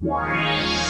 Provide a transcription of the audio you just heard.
Wow.